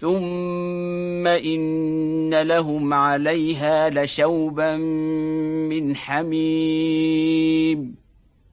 ثم إن لهم عليها لشوبا من حميم